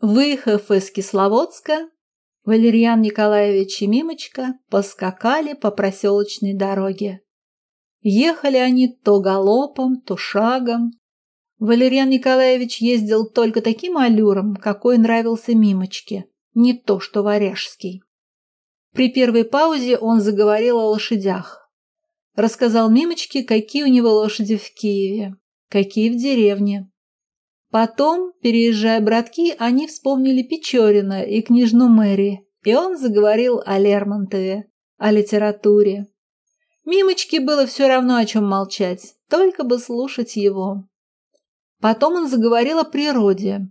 Выехав из Кисловодска, Валерьян Николаевич и Мимочка поскакали по проселочной дороге. Ехали они то галопом, то шагом. Валерьян Николаевич ездил только таким аллюром, какой нравился Мимочке, не то что Варяжский. При первой паузе он заговорил о лошадях. Рассказал Мимочке, какие у него лошади в Киеве, какие в деревне. Потом, переезжая братки, они вспомнили Печорина и княжну Мэри, и он заговорил о Лермонтове, о литературе. Мимочке было все равно, о чем молчать, только бы слушать его. Потом он заговорил о природе.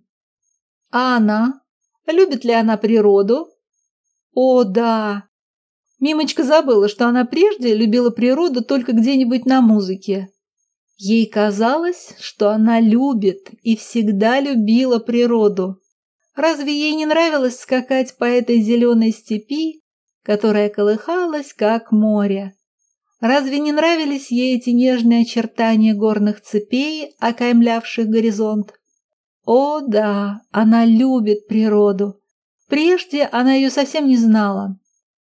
А она? Любит ли она природу? О, да! Мимочка забыла, что она прежде любила природу только где-нибудь на музыке, Ей казалось, что она любит и всегда любила природу. Разве ей не нравилось скакать по этой зеленой степи, которая колыхалась, как море? Разве не нравились ей эти нежные очертания горных цепей, окаймлявших горизонт? О, да, она любит природу. Прежде она ее совсем не знала.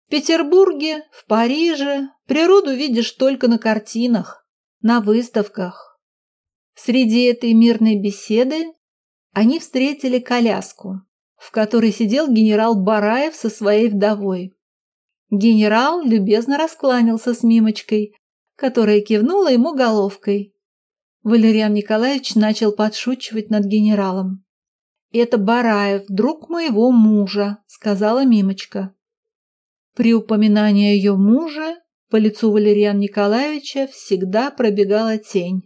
В Петербурге, в Париже природу видишь только на картинах на выставках. Среди этой мирной беседы они встретили коляску, в которой сидел генерал Бараев со своей вдовой. Генерал любезно раскланялся с Мимочкой, которая кивнула ему головкой. Валериан Николаевич начал подшучивать над генералом. «Это Бараев, друг моего мужа», — сказала Мимочка. При упоминании ее мужа по лицу Валерьяна Николаевича всегда пробегала тень.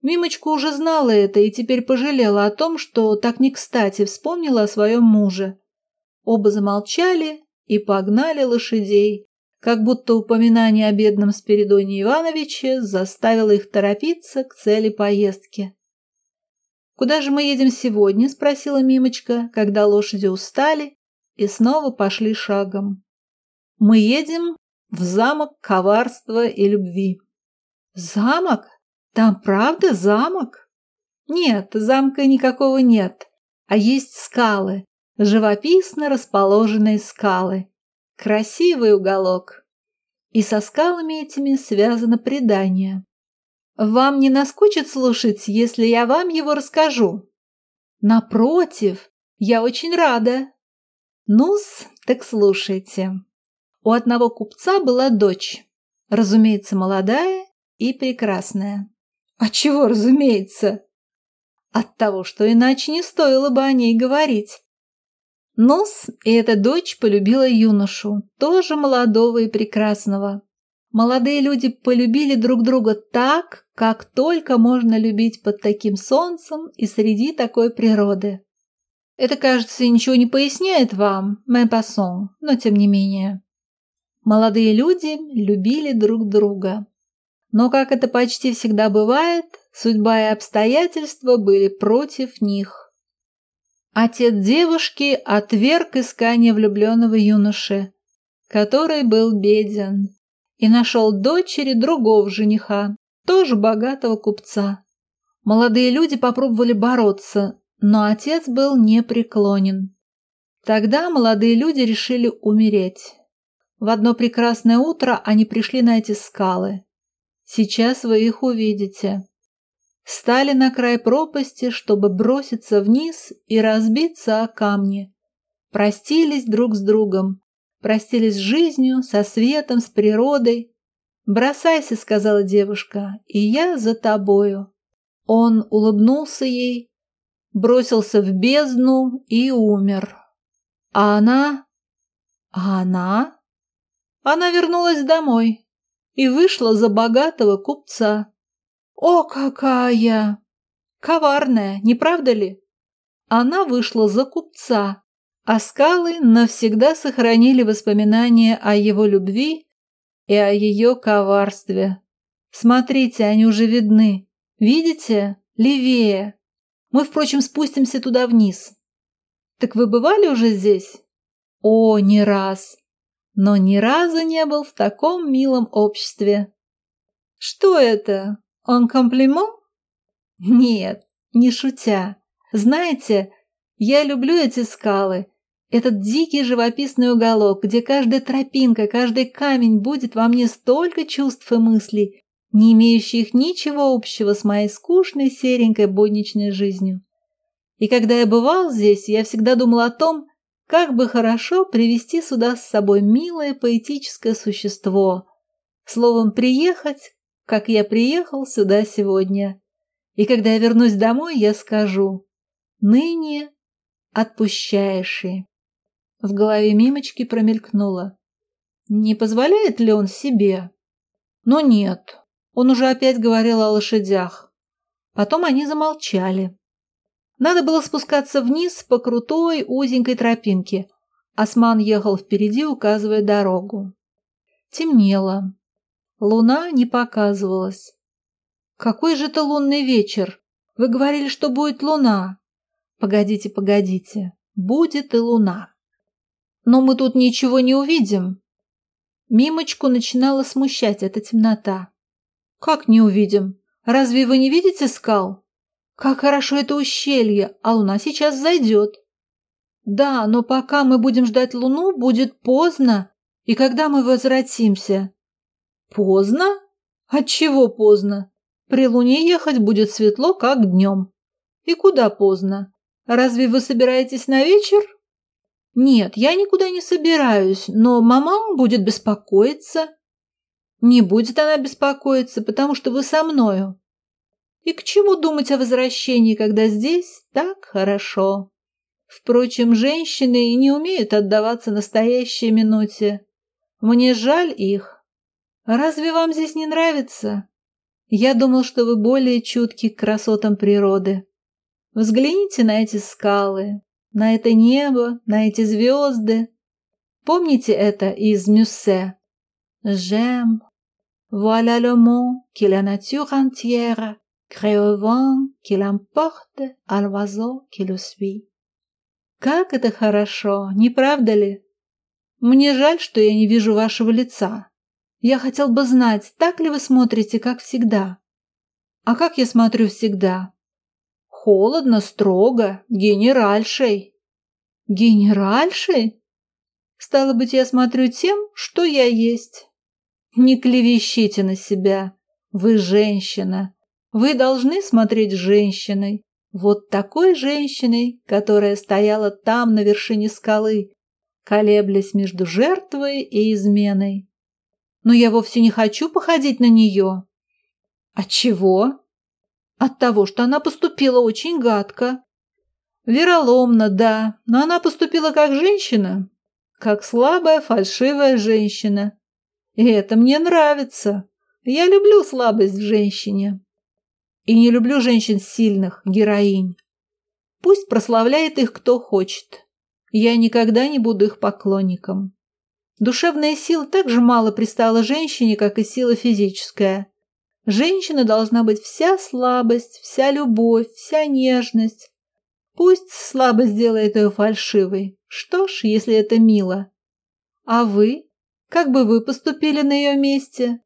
Мимочка уже знала это и теперь пожалела о том, что так не кстати вспомнила о своем муже. Оба замолчали и погнали лошадей, как будто упоминание о бедном Спиридоне Ивановиче заставило их торопиться к цели поездки. «Куда же мы едем сегодня?» – спросила Мимочка, когда лошади устали и снова пошли шагом. «Мы едем в замок коварства и любви. Замок? Там правда замок? Нет, замка никакого нет, а есть скалы, живописно расположенные скалы. Красивый уголок. И со скалами этими связано предание. Вам не наскучит слушать, если я вам его расскажу? Напротив, я очень рада. Ну-с, так слушайте. У одного купца была дочь, разумеется, молодая и прекрасная. А чего разумеется? От того, что иначе не стоило бы о ней говорить. Нос и эта дочь полюбила юношу, тоже молодого и прекрасного. Молодые люди полюбили друг друга так, как только можно любить под таким солнцем и среди такой природы. Это, кажется, ничего не поясняет вам, мэ пассон, но тем не менее. Молодые люди любили друг друга. Но, как это почти всегда бывает, судьба и обстоятельства были против них. Отец девушки отверг искание влюбленного юноши, который был беден, и нашел дочери другого жениха, тоже богатого купца. Молодые люди попробовали бороться, но отец был непреклонен. Тогда молодые люди решили умереть. В одно прекрасное утро они пришли на эти скалы. Сейчас вы их увидите. Стали на край пропасти, чтобы броситься вниз и разбиться о камни. Простились друг с другом, простились с жизнью, со светом, с природой. «Бросайся», — сказала девушка, — «и я за тобою». Он улыбнулся ей, бросился в бездну и умер. А она... А она... Она вернулась домой и вышла за богатого купца. О, какая! Коварная, не правда ли? Она вышла за купца, а скалы навсегда сохранили воспоминания о его любви и о ее коварстве. Смотрите, они уже видны. Видите? Левее. Мы, впрочем, спустимся туда вниз. Так вы бывали уже здесь? О, не раз но ни разу не был в таком милом обществе. Что это? Он комплимент? Нет, не шутя. Знаете, Я люблю эти скалы, этот дикий живописный уголок, где каждая тропинка, каждый камень будет во мне столько чувств и мыслей, не имеющих ничего общего с моей скучной серенькой будничной жизнью. И когда я бывал здесь, я всегда думал о том, как бы хорошо привести сюда с собой милое поэтическое существо. Словом, приехать, как я приехал сюда сегодня. И когда я вернусь домой, я скажу «Ныне отпущаеши». В голове Мимочки промелькнуло. Не позволяет ли он себе? Но нет, он уже опять говорил о лошадях. Потом они замолчали. Надо было спускаться вниз по крутой узенькой тропинке. Осман ехал впереди, указывая дорогу. Темнело. Луна не показывалась. «Какой же это лунный вечер? Вы говорили, что будет луна». «Погодите, погодите. Будет и луна». «Но мы тут ничего не увидим». Мимочку начинала смущать эта темнота. «Как не увидим? Разве вы не видите скал?» Как хорошо это ущелье, а луна сейчас зайдет. Да, но пока мы будем ждать луну, будет поздно. И когда мы возвратимся? Поздно? Отчего поздно? При луне ехать будет светло, как днем. И куда поздно? Разве вы собираетесь на вечер? Нет, я никуда не собираюсь, но мама будет беспокоиться. Не будет она беспокоиться, потому что вы со мною. И к чему думать о возвращении, когда здесь так хорошо? Впрочем, женщины не умеют отдаваться настоящей минуте. Мне жаль их. Разве вам здесь не нравится? Я думал, что вы более чутки к красотам природы. Взгляните на эти скалы, на это небо, на эти звезды. Помните это из Мюссе? «J'aime, voilà le mot que la nature entière crée au vent qui l'emporte à l'oiseau qui le suit. Как это хорошо, не правда ли? Мне жаль, что я не вижу вашего лица. Я хотел бы знать, так ли вы смотрите, как всегда. А как я смотрю всегда? Холодно, строго, генеральшей. Генеральшей? Стало быть, я смотрю тем, что я есть. Не клевещите на себя. Вы женщина, вы должны смотреть женщиной, вот такой женщиной, которая стояла там на вершине скалы, колеблясь между жертвой и изменой. Но я вовсе не хочу походить на нее. От чего? От того, что она поступила очень гадко. Вероломно, да, но она поступила как женщина, как слабая, фальшивая женщина. И это мне нравится. Я люблю слабость в женщине. И не люблю женщин сильных, героинь. Пусть прославляет их кто хочет. Я никогда не буду их поклонником. Душевная сила так же мало пристала женщине, как и сила физическая. Женщина должна быть вся слабость, вся любовь, вся нежность. Пусть слабость делает ее фальшивой. Что ж, если это мило. А вы? Как бы вы поступили на ее месте?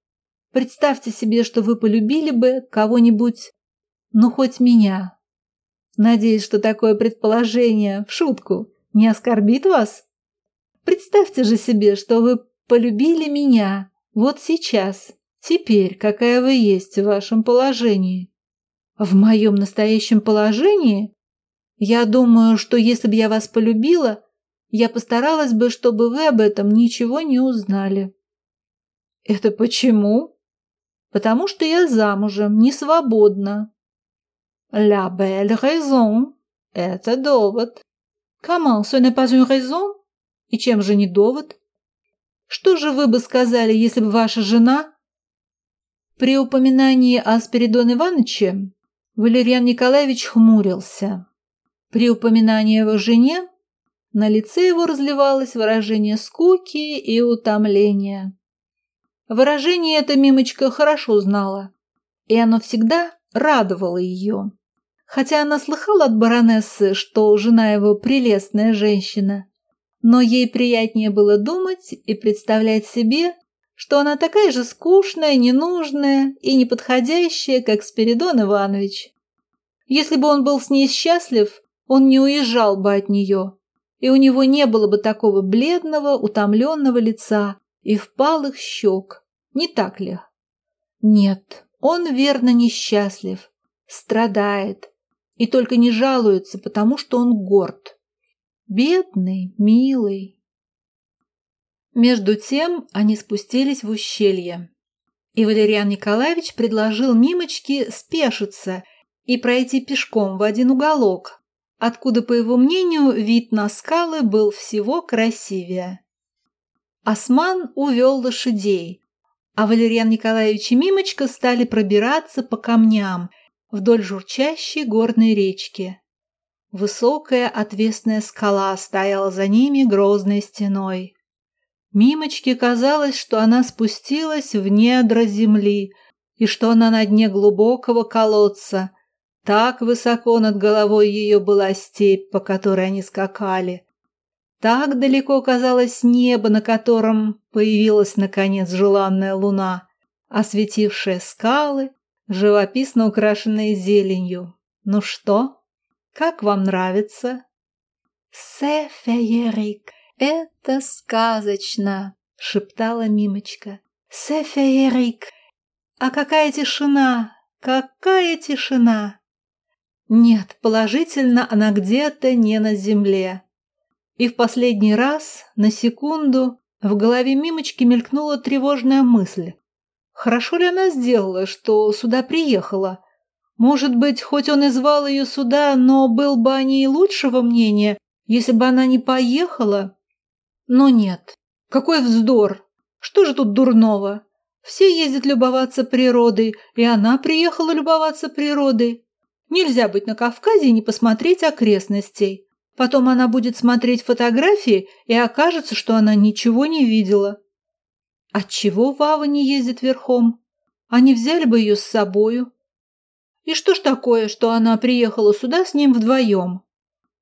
Представьте себе, что вы полюбили бы кого-нибудь, ну хоть меня. Надеюсь, что такое предположение, в шутку, не оскорбит вас? Представьте же себе, что вы полюбили меня вот сейчас, теперь, какая вы есть в вашем положении. В моем настоящем положении? Я думаю, что если бы я вас полюбила, я постаралась бы, чтобы вы об этом ничего не узнали. Это почему? Потому что я замужем, не свободна. La belle raison – это довод. Comment, ce n'est pas une raison? И чем же не довод? Что же вы бы сказали, если бы ваша жена... При упоминании о Спиридоне Ивановиче Валерьян Николаевич хмурился. При упоминании его жене на лице его разливалось выражение скуки и утомления. Выражение это Мимочка хорошо знала, и оно всегда радовало ее. Хотя она слыхала от баронессы, что жена его прелестная женщина, но ей приятнее было думать и представлять себе, что она такая же скучная, ненужная и неподходящая, как Спиридон Иванович. Если бы он был с ней счастлив, он не уезжал бы от нее, и у него не было бы такого бледного, утомленного лица и впалых щек. Не так ли? Нет, он верно несчастлив, страдает и только не жалуется, потому что он горд. Бедный, милый. Между тем они спустились в ущелье, и Валериан Николаевич предложил Мимочке спешиться и пройти пешком в один уголок, откуда, по его мнению, вид на скалы был всего красивее. Осман увел лошадей, а Валерьян Николаевич и Мимочка стали пробираться по камням вдоль журчащей горной речки. Высокая отвесная скала стояла за ними грозной стеной. Мимочке казалось, что она спустилась в недра земли и что она на дне глубокого колодца. Так высоко над головой ее была степь, по которой они скакали. Так далеко казалось небо, на котором появилась, наконец, желанная луна, осветившая скалы, живописно украшенные зеленью. Ну что, как вам нравится? «Се феерик, это сказочно!» — шептала Мимочка. «Се феерик! А какая тишина! Какая тишина!» Нет, положительно она где-то не на земле. И в последний раз, на секунду, в голове Мимочки мелькнула тревожная мысль. Хорошо ли она сделала, что сюда приехала? Может быть, хоть он и звал ее сюда, но был бы о ней лучшего мнения, если бы она не поехала? Но нет. Какой вздор! Что же тут дурного? Все ездят любоваться природой, и она приехала любоваться природой. Нельзя быть на Кавказе и не посмотреть окрестностей. Потом она будет смотреть фотографии, и окажется, что она ничего не видела. Отчего Вава не ездит верхом? Они взяли бы ее с собою. И что ж такое, что она приехала сюда с ним вдвоем?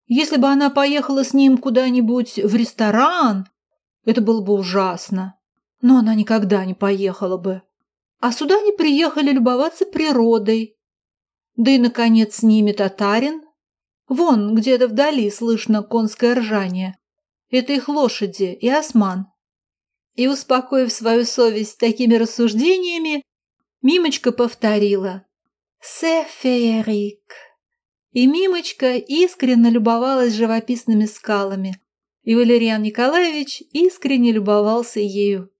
Если бы она поехала с ним куда-нибудь в ресторан, это было бы ужасно. Но она никогда не поехала бы. А сюда они приехали любоваться природой. Да и, наконец, с ними татарин, Вон, где-то вдали слышно конское ржание. Это их лошади и осман. И, успокоив свою совесть такими рассуждениями, Мимочка повторила «Сеферик». И Мимочка искренне любовалась живописными скалами, и Валериан Николаевич искренне любовался ею.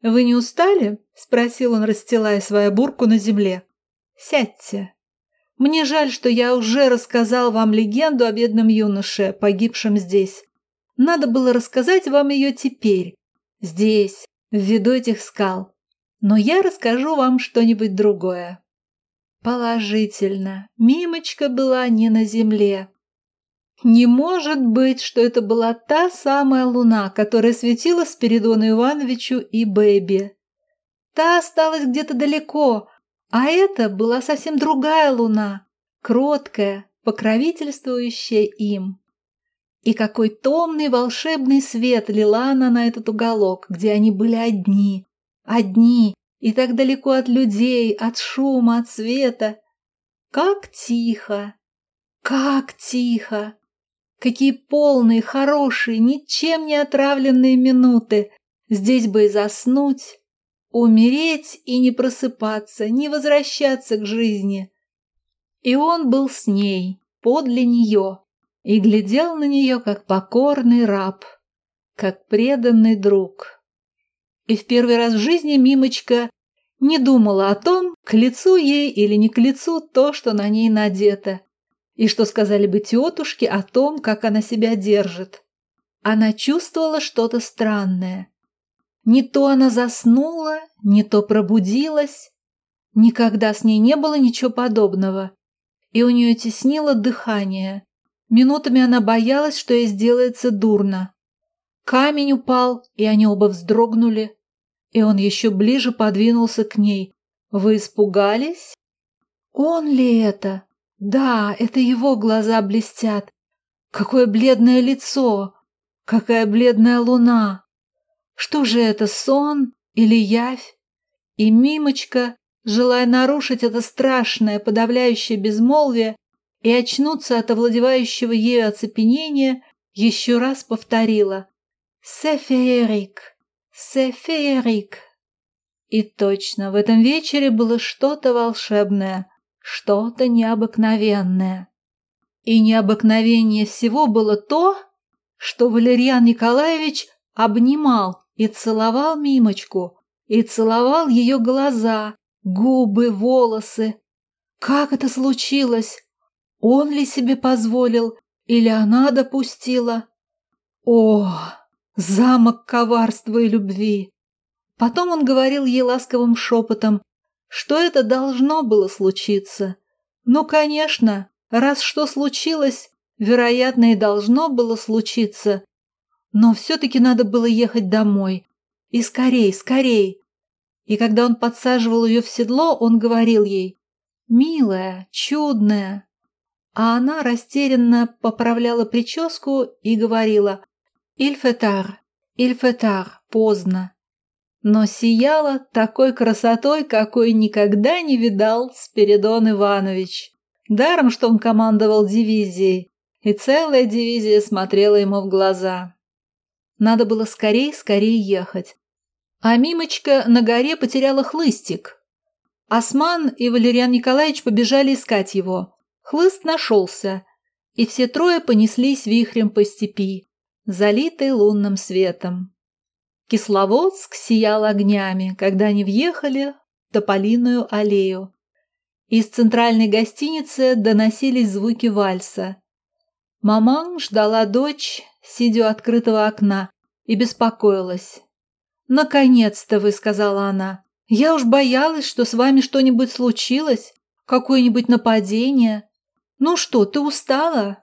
«Вы не устали?» – спросил он, расстилая свою бурку на земле. «Сядьте». Мне жаль, что я уже рассказал вам легенду о бедном юноше, погибшем здесь. Надо было рассказать вам ее теперь, здесь, в виду этих скал. Но я расскажу вам что-нибудь другое. Положительно, Мимочка была не на земле. Не может быть, что это была та самая луна, которая светила Спиридону Ивановичу и Бэби. Та осталась где-то далеко, а это была совсем другая луна, кроткая, покровительствующая им. И какой томный волшебный свет лила она на этот уголок, где они были одни, одни, и так далеко от людей, от шума, от света. Как тихо, как тихо! Какие полные, хорошие, ничем не отравленные минуты! Здесь бы и заснуть, Умереть и не просыпаться, не возвращаться к жизни. И он был с ней, подле нее, и глядел на нее, как покорный раб, как преданный друг. И в первый раз в жизни Мимочка не думала о том, к лицу ей или не к лицу то, что на ней надето, и что сказали бы тетушки о том, как она себя держит. Она чувствовала что-то странное, не то она заснула, не то пробудилась. Никогда с ней не было ничего подобного. И у нее теснило дыхание. Минутами она боялась, что ей сделается дурно. Камень упал, и они оба вздрогнули. И он еще ближе подвинулся к ней. «Вы испугались?» «Он ли это?» «Да, это его глаза блестят. Какое бледное лицо! Какая бледная луна!» Что же это, сон или явь? И Мимочка, желая нарушить это страшное, подавляющее безмолвие, и очнуться от овладевающего ею оцепенения, еще раз повторила «Сеферик! Сеферик!» И точно, в этом вечере было что-то волшебное, что-то необыкновенное. И необыкновеннее всего было то, что Валерьян Николаевич обнимал и целовал Мимочку, и целовал ее глаза, губы, волосы. Как это случилось? Он ли себе позволил, или она допустила? О, замок коварства и любви! Потом он говорил ей ласковым шепотом, что это должно было случиться. Ну, конечно, раз что случилось, вероятно, и должно было случиться. Но все-таки надо было ехать домой. И скорей, скорей. И когда он подсаживал ее в седло, он говорил ей «Милая, чудная». А она растерянно поправляла прическу и говорила «Ильфетар, Ильфетар, поздно» но сияла такой красотой, какой никогда не видал Спиридон Иванович. Даром, что он командовал дивизией, и целая дивизия смотрела ему в глаза. Надо было скорей-скорей ехать. А Мимочка на горе потеряла хлыстик. Осман и Валериан Николаевич побежали искать его. Хлыст нашелся, и все трое понеслись вихрем по степи, залитой лунным светом. Кисловодск сиял огнями, когда они въехали в Тополиную аллею. Из центральной гостиницы доносились звуки вальса. Маман ждала дочь, сидя у открытого окна, и беспокоилась. «Наконец-то вы», — сказала она. «Я уж боялась, что с вами что-нибудь случилось, какое-нибудь нападение. Ну что, ты устала?»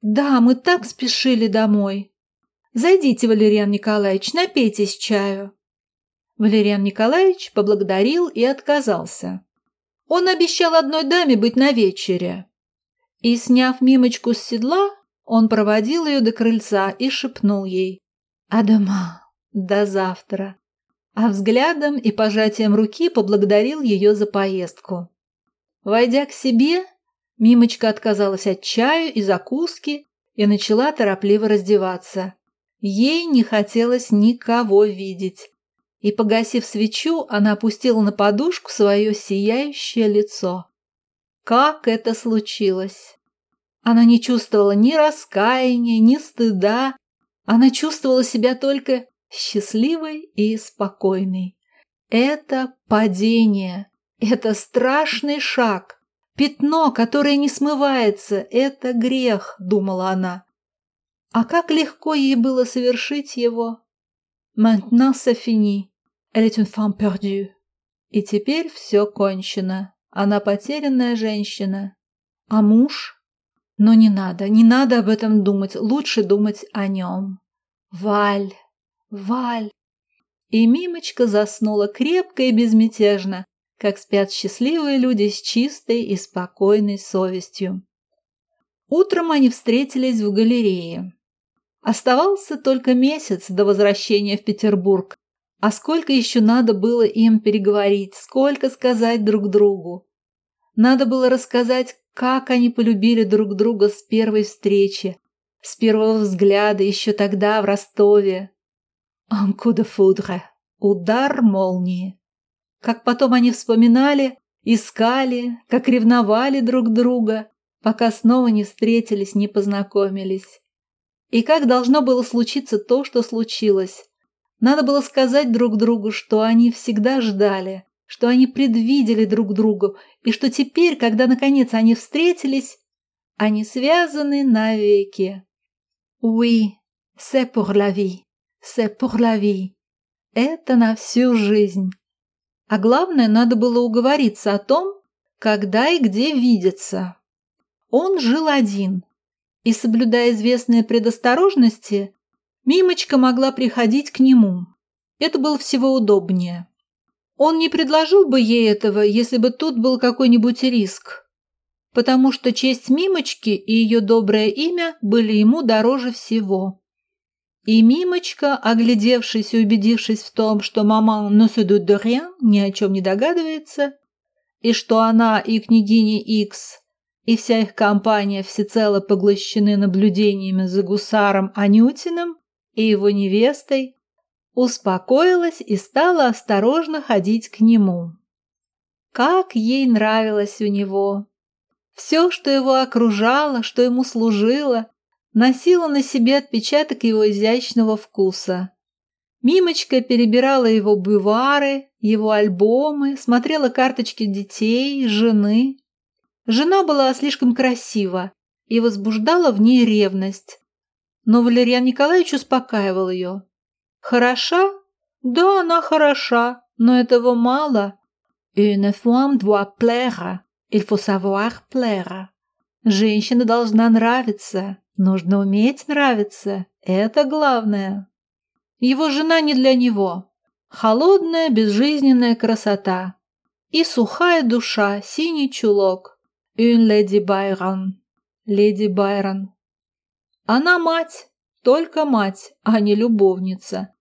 «Да, мы так спешили домой». Зайдите, Валериан Николаевич, напейтесь чаю». Валериан Николаевич поблагодарил и отказался. Он обещал одной даме быть на вечере. И, сняв Мимочку с седла, он проводил ее до крыльца и шепнул ей «Адама, до завтра». А взглядом и пожатием руки поблагодарил ее за поездку. Войдя к себе, Мимочка отказалась от чаю и закуски и начала торопливо раздеваться. Ей не хотелось никого видеть. И, погасив свечу, она опустила на подушку свое сияющее лицо. Как это случилось? Она не чувствовала ни раскаяния, ни стыда. Она чувствовала себя только счастливой и спокойной. Это падение, это страшный шаг, пятно, которое не смывается, это грех, думала она. А как легко ей было совершить его. Maintenant c'est fini. Elle est une femme perdue. И теперь все кончено. Она потерянная женщина. А муж? Но не надо, не надо об этом думать. Лучше думать о нем. Валь, Валь. И Мимочка заснула крепко и безмятежно, как спят счастливые люди с чистой и спокойной совестью. Утром они встретились в галерее. Оставался только месяц до возвращения в Петербург. А сколько еще надо было им переговорить, сколько сказать друг другу. Надо было рассказать, как они полюбили друг друга с первой встречи, с первого взгляда еще тогда в Ростове. «Un coup de foudre» — удар молнии. Как потом они вспоминали, искали, как ревновали друг друга, пока снова не встретились, не познакомились. И как должно было случиться то, что случилось? Надо было сказать друг другу, что они всегда ждали, что они предвидели друг другу, и что теперь, когда наконец они встретились, они связаны навеки. Oui, c'est pour la vie, c'est pour la vie. Это на всю жизнь. А главное, надо было уговориться о том, когда и где видеться. Он жил один, и, соблюдая известные предосторожности, Мимочка могла приходить к нему. Это было всего удобнее. Он не предложил бы ей этого, если бы тут был какой-нибудь риск, потому что честь Мимочки и ее доброе имя были ему дороже всего. И Мимочка, оглядевшись и убедившись в том, что мама не se doute ни о чем не догадывается, и что она и княгиня Икс и вся их компания всецело поглощены наблюдениями за гусаром Анютиным и его невестой, успокоилась и стала осторожно ходить к нему. Как ей нравилось у него! Все, что его окружало, что ему служило, носило на себе отпечаток его изящного вкуса. Мимочка перебирала его бювары, его альбомы, смотрела карточки детей, жены. Жена была слишком красива и возбуждала в ней ревность. Но Валерьян Николаевич успокаивал ее. «Хороша? Да, она хороша, но этого мало. Une femme doit plaire, il faut savoir plaire. Женщина должна нравиться, нужно уметь нравиться, это главное». Его жена не для него. Холодная, безжизненная красота. И сухая душа, синий чулок. Une леди Байрон. Леди Байрон. Она мать, только мать, а не любовница.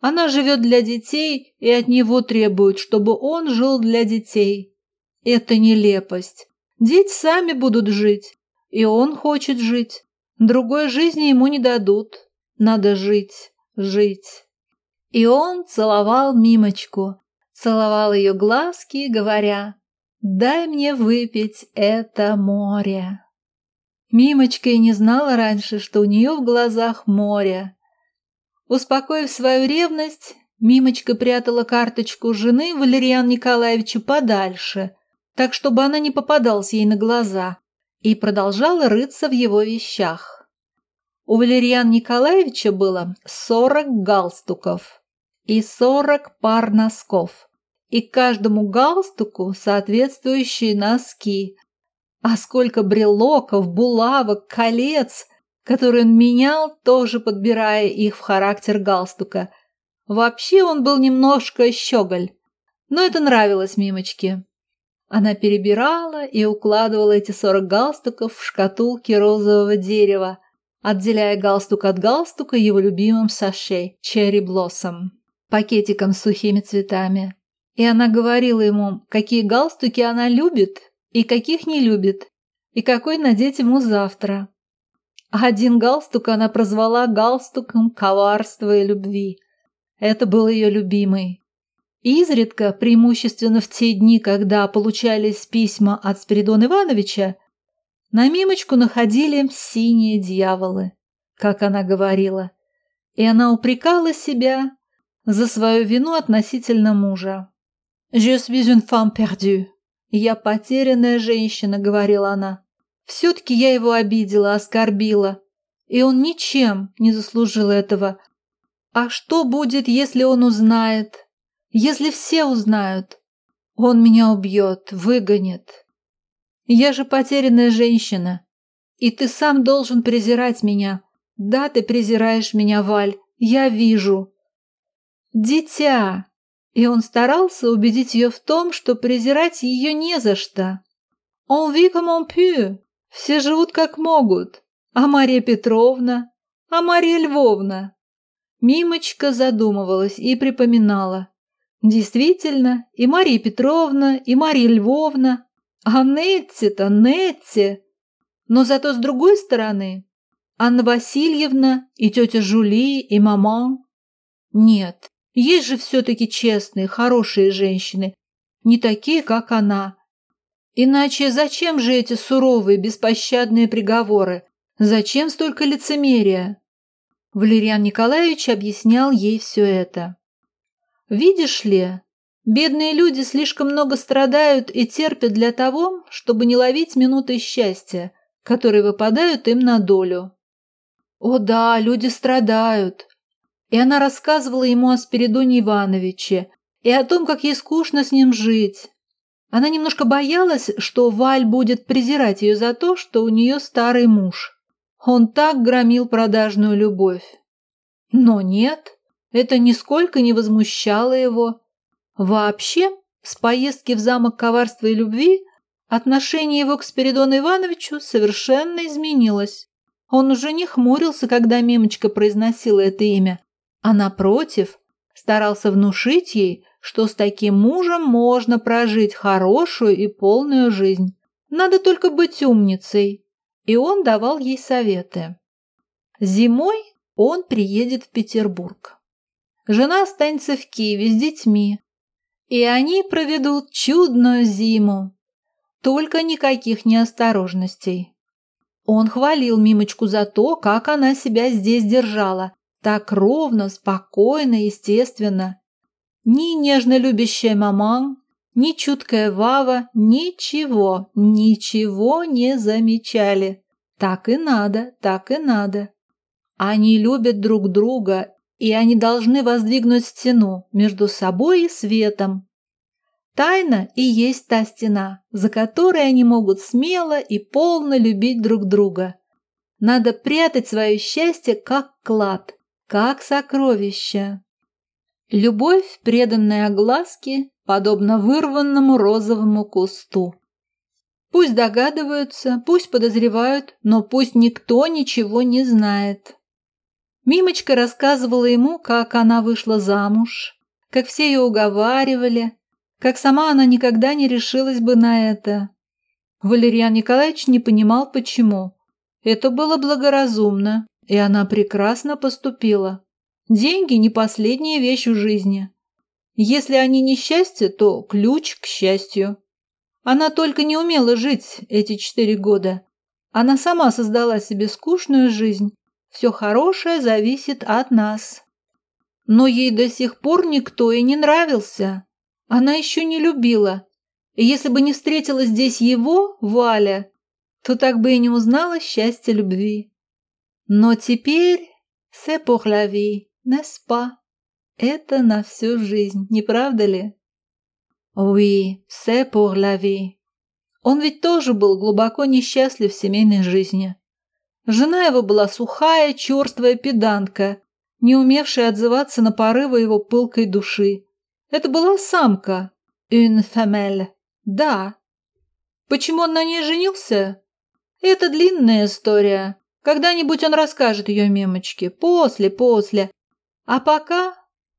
Она живет для детей и от него требует, чтобы он жил для детей. Это нелепость. Дети сами будут жить, и он хочет жить. Другой жизни ему не дадут. Надо жить жить. И он целовал Мимочку, целовал ее глазки, говоря, «Дай мне выпить это море». Мимочка и не знала раньше, что у нее в глазах море. Успокоив свою ревность, Мимочка прятала карточку жены Валериана Николаевича подальше, так чтобы она не попадалась ей на глаза, и продолжала рыться в его вещах. У Валерьяна Николаевича было сорок галстуков и сорок пар носков, и каждому галстуку соответствующие носки. А сколько брелоков, булавок, колец, которые он менял, тоже подбирая их в характер галстука. Вообще он был немножко щеголь, но это нравилось Мимочке. Она перебирала и укладывала эти сорок галстуков в шкатулки розового дерева, отделяя галстук от галстука его любимым саше «Черри Блоссом» пакетиком с сухими цветами. И она говорила ему, какие галстуки она любит и каких не любит, и какой надеть ему завтра. Один галстук она прозвала галстуком коварства и любви. Это был ее любимый. Изредка, преимущественно в те дни, когда получались письма от Спиридона Ивановича, на Мимочку находили синие дьяволы, как она говорила, и она упрекала себя за свою вину относительно мужа. «Je suis une femme perdue». «Я потерянная женщина», — говорила она. «Все-таки я его обидела, оскорбила, и он ничем не заслужил этого. А что будет, если он узнает? Если все узнают? Он меня убьет, выгонит, я же потерянная женщина. И ты сам должен презирать меня. Да, ты презираешь меня, Валь, я вижу. Дитя. И он старался убедить ее в том, что презирать ее не за что. Он vit comme. Все живут как могут. А Мария Петровна? А Мария Львовна? Мимочка задумывалась и припоминала. Действительно, и Мария Петровна, и Мария Львовна а Нетти-то Нетти. Но зато с другой стороны, Анна Васильевна и тетя Жули и мама. Нет, есть же все-таки честные, хорошие женщины, не такие, как она. Иначе зачем же эти суровые, беспощадные приговоры? Зачем столько лицемерия? Валериан Николаевич объяснял ей все это. Видишь ли, Бедные люди слишком много страдают и терпят для того, чтобы не ловить минуты счастья, которые выпадают им на долю. О да, люди страдают. И она рассказывала ему о Спиридоне Ивановиче и о том, как ей скучно с ним жить. Она немножко боялась, что Валь будет презирать ее за то, что у нее старый муж. Он так громил продажную любовь. Но нет, это нисколько не возмущало его. Вообще, с поездки в замок коварства и любви отношение его к Спиридону Ивановичу совершенно изменилось. Он уже не хмурился, когда Мимочка произносила это имя, а напротив, старался внушить ей, что с таким мужем можно прожить хорошую и полную жизнь. Надо только быть умницей. И он давал ей советы. Зимой он приедет в Петербург. Жена останется в Киеве с детьми. И они проведут чудную зиму. Только никаких неосторожностей. Он хвалил Мимочку за то, как она себя здесь держала. Так ровно, спокойно, естественно. Ни нежно любящая маман, ни чуткая Вава ничего, ничего не замечали. Так и надо, так и надо. Они любят друг друга, и они должны воздвигнуть стену между собой и светом. Тайна и есть та стена, за которой они могут смело и полно любить друг друга. Надо прятать свое счастье как клад, как сокровище. Любовь, преданная огласке, подобно вырванному розовому кусту. Пусть догадываются, пусть подозревают, но пусть никто ничего не знает. Мимочка рассказывала ему, как она вышла замуж, как все ее уговаривали, как сама она никогда не решилась бы на это. Валерьян Николаевич не понимал, почему. Это было благоразумно, и она прекрасно поступила. Деньги не последняя вещь в жизни. Если они не счастье, то ключ к счастью. Она только не умела жить эти четыре года. Она сама создала себе скучную жизнь. Все хорошее зависит от нас. Но ей до сих пор никто и не нравился. Она еще не любила. И если бы не встретила здесь его, Валя, то так бы и не узнала счастья любви. Но теперь c'est pour la vie. Это на всю жизнь, не правда ли? Oui, c'est pour. Он ведь тоже был глубоко несчастлив в семейной жизни. Жена его была сухая, черствая педантка, не умевшая отзываться на порывы его пылкой души. Это была самка, une femelle, да. Почему он на ней женился? Это длинная история. Когда-нибудь он расскажет ее мемочке. После, после. А пока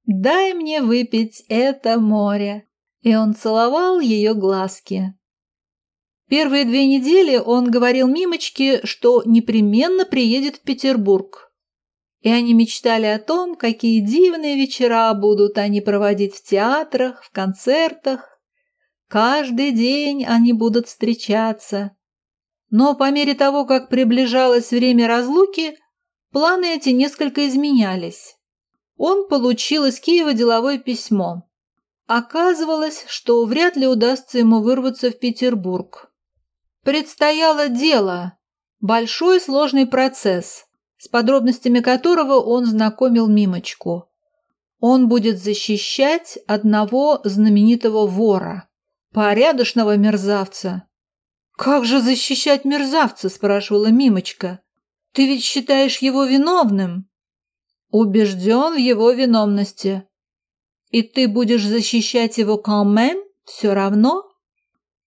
дай мне выпить это море. И он целовал ее глазки. Первые две недели он говорил Мимочке, что непременно приедет в Петербург. И они мечтали о том, какие дивные вечера будут они проводить в театрах, в концертах. Каждый день они будут встречаться. Но по мере того, как приближалось время разлуки, планы эти несколько изменялись он получил из Киева деловое письмо. Оказывалось, что вряд ли удастся ему вырваться в Петербург. Предстояло дело, большой сложный процесс, с подробностями которого он знакомил Мимочку. Он будет защищать одного знаменитого вора, порядочного мерзавца. «Как же защищать мерзавца?» – спрашивала Мимочка. «Ты ведь считаешь его виновным?» убежден в его виновности. И ты будешь защищать его камем все равно?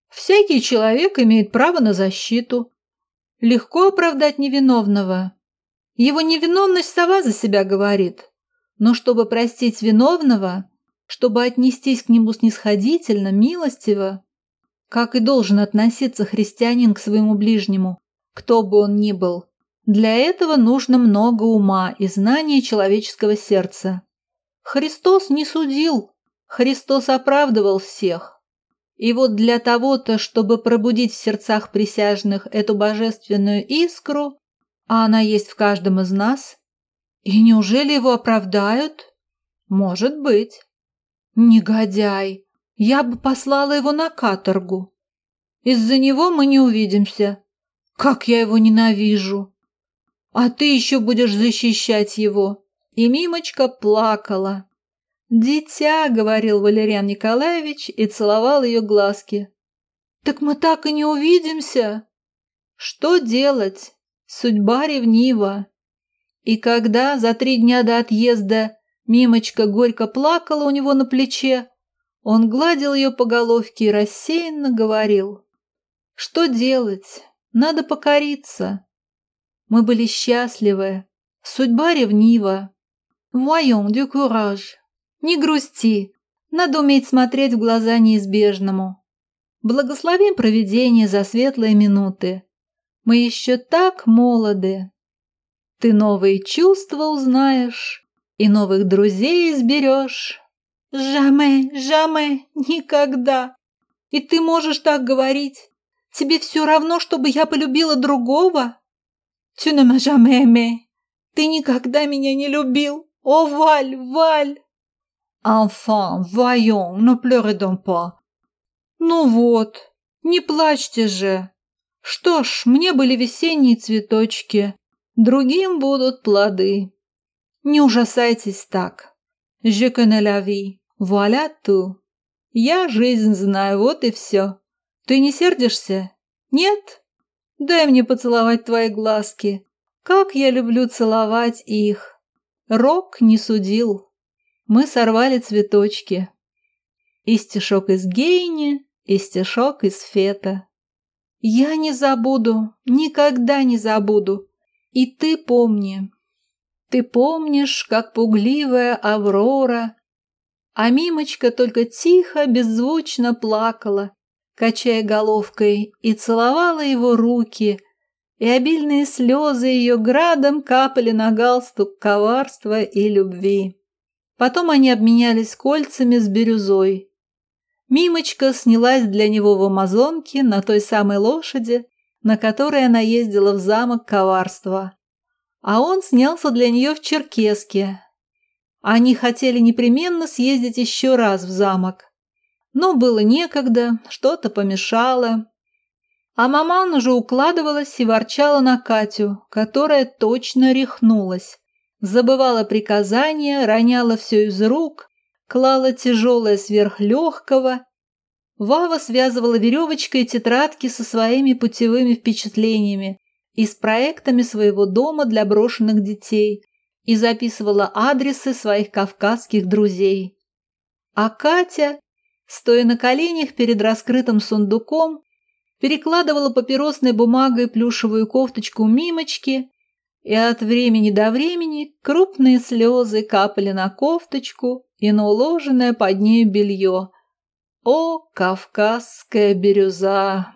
Всякий человек имеет право на защиту. Легко оправдать невиновного. Его невиновность сова за себя говорит. Но чтобы простить виновного, чтобы отнестись к нему снисходительно, милостиво, как и должен относиться христианин к своему ближнему, кто бы он ни был, для этого нужно много ума и знания человеческого сердца. Христос не судил, Христос оправдывал всех. И вот для того-то, чтобы пробудить в сердцах присяжных эту божественную искру, а она есть в каждом из нас, и неужели его оправдают? Может быть. Негодяй! Я бы послала его на каторгу. Из-за него мы не увидимся. Как я его ненавижу! а ты еще будешь защищать его». И Мимочка плакала. «Дитя», — говорил Валериан Николаевич и целовал ее глазки. «Так мы так и не увидимся». «Что делать? Судьба ревнива». И когда за три дня до отъезда Мимочка горько плакала у него на плече, он гладил ее по головке и рассеянно говорил. «Что делать? Надо покориться. Мы были счастливы. Судьба ревнива. Voyons du courage. Не грусти. Надо уметь смотреть в глаза неизбежному. Благословим провидение за светлые минуты. Мы еще так молоды. Ты новые чувства узнаешь и новых друзей изберешь. Жаме, жаме, никогда. И ты можешь так говорить. Тебе все равно, чтобы я полюбила другого? Jamais aimé. Ты никогда меня не любил. О, Валь, Валь! Enfant, voyons, ne pleurez donc pas. Ну вот, не плачьте же. Что ж, мне были весенние цветочки, другим будут плоды. Не ужасайтесь так. Je connais la vie. Voilà tout. Я жизнь знаю, вот и все. Ты не сердишься? Нет? Дай мне поцеловать твои глазки. Как я люблю целовать их. Рок не судил. Мы сорвали цветочки. И стишок из Гейни, и стишок из Фета. Я не забуду, никогда не забуду. И ты помни. Ты помнишь, как пугливая Аврора, а Мимочка только тихо, беззвучно плакала, качая головкой, и целовала его руки, и обильные слезы ее градом капали на галстук коварства и любви. Потом они обменялись кольцами с бирюзой. Мимочка снялась для него в Амазонке на той самой лошади, на которой она ездила в замок коварства. А он снялся для нее в Черкеске. Они хотели непременно съездить еще раз в замок. Но было некогда, что-то помешало. А маман уже укладывалась и ворчала на Катю, которая точно рехнулась. Забывала приказания, роняла все из рук, клала тяжелое сверхлегкого. Вава связывала веревочкой тетрадки со своими путевыми впечатлениями и с проектами своего дома для брошенных детей и записывала адресы своих кавказских друзей. А Катя, стоя на коленях перед раскрытым сундуком, перекладывала папиросной бумагой плюшевую кофточку Мимочки и от времени до времени крупные слезы капали на кофточку и на уложенное под нею белье. О, кавказская бирюза!